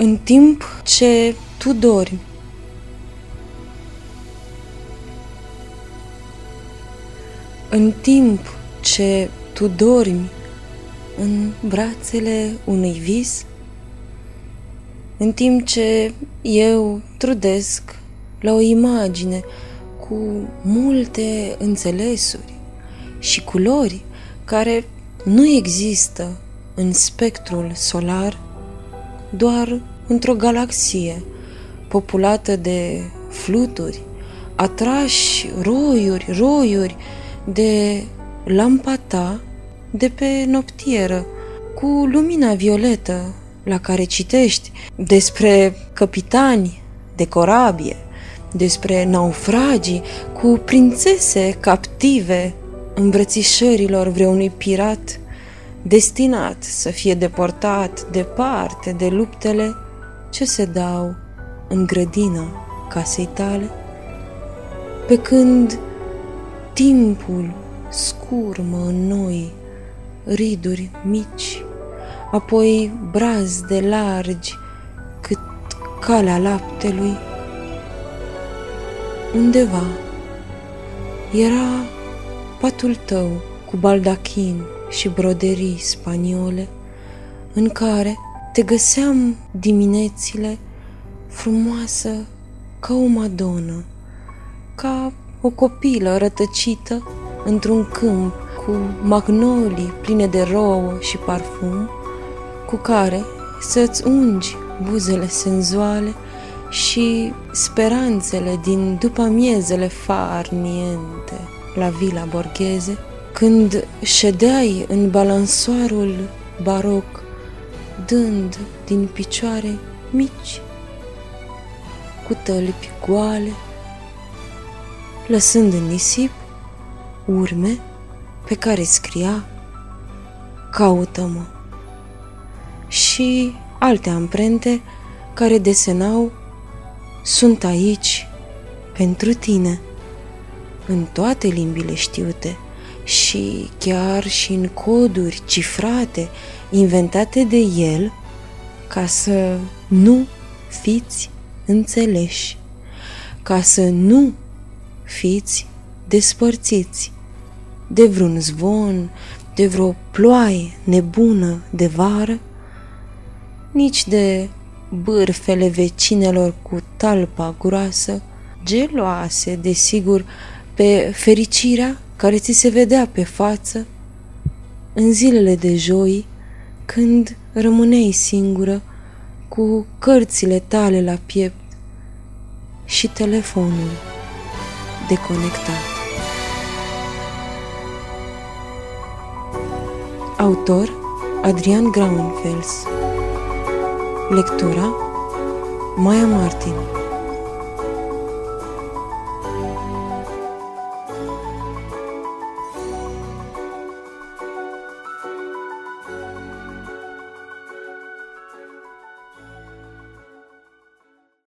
În timp ce tu dormi, în timp ce tu dormi în brațele unui vis, în timp ce eu trudesc la o imagine cu multe înțelesuri și culori care nu există în spectrul solar, doar într-o galaxie populată de fluturi, atrași roiuri, roiuri de lampa ta de pe noptieră, cu lumina violetă la care citești despre capitani de corabie, despre naufragii cu prințese captive îmbrățișărilor vreunui pirat destinat să fie deportat departe de luptele ce se dau în grădina casei tale, pe când timpul scurmă în noi riduri mici, apoi brazde largi cât calea laptelui. Undeva era patul tău cu baldachin și broderii spaniole, în care te găseam diminețile frumoasă ca o madonă, ca o copilă rătăcită într-un câmp cu magnolii pline de rouă și parfum, cu care să-ți ungi buzele senzuale și speranțele din după miezele farniente la Vila Borgheze, când ședeai în balansoarul baroc, dând din picioare mici, cu tălpi goale, lăsând în nisip urme pe care scria Caută-mă. Și alte amprente care desenau Sunt aici pentru tine în toate limbile știute și chiar și în coduri cifrate inventate de el ca să nu fiți înțeleși, ca să nu fiți despărțiți de vreun zvon, de vreo ploaie nebună de vară, nici de bârfele vecinelor cu talpa groasă, geloase, desigur, pe fericirea care ți se vedea pe față în zilele de joi, când rămâneai singură cu cărțile tale la piept și telefonul deconectat. Autor Adrian Graunfels Lectura Maya Martin